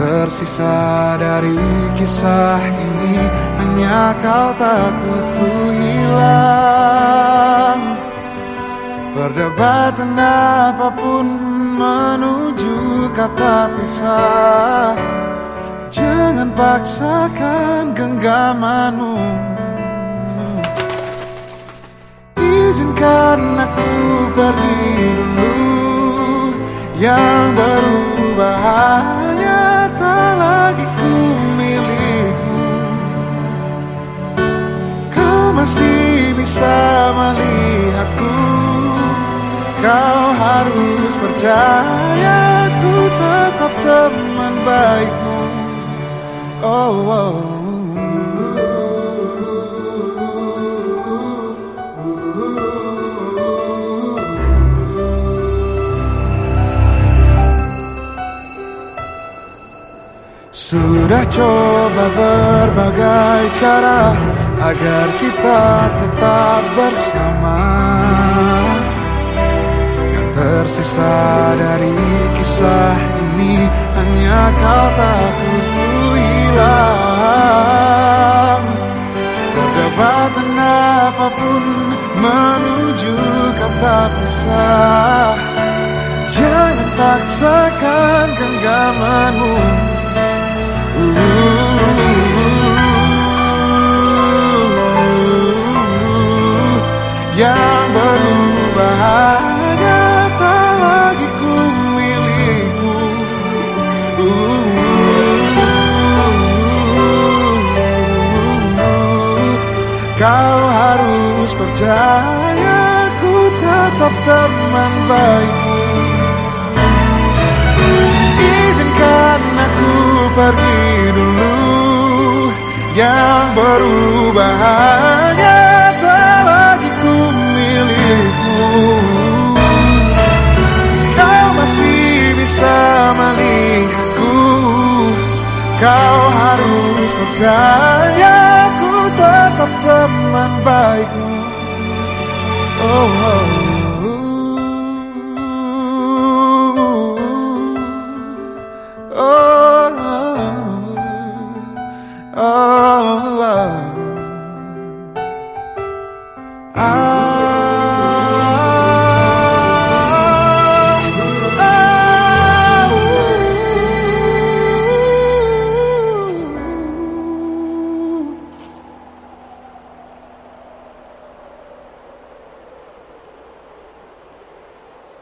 tersisa dari kisah ini hanya kau takut ku hilang. Perdebatan apa pun menuju kata pisah. Jangan paksakan genggamanmu. Izinkan aku pergi dulu. Yang berubah Kau harus percaya ku tetap teman baikmu Oh, oh. Sudah coba berbagai cara agar kita tetap bersama. Dari kisah ini hanya kau takut ku hilang. Perdebatan apa pun menuju kata pisah. Jangan paksakan genggamanmu percaya ku tetap teman baikmu Izinkan aku pergi dulu Yang berubah hanya tak lagi milikmu. Kau masih bisa melihatku Kau harus percaya ku tetap teman baikmu oh, oh, oh, oh. oh, oh.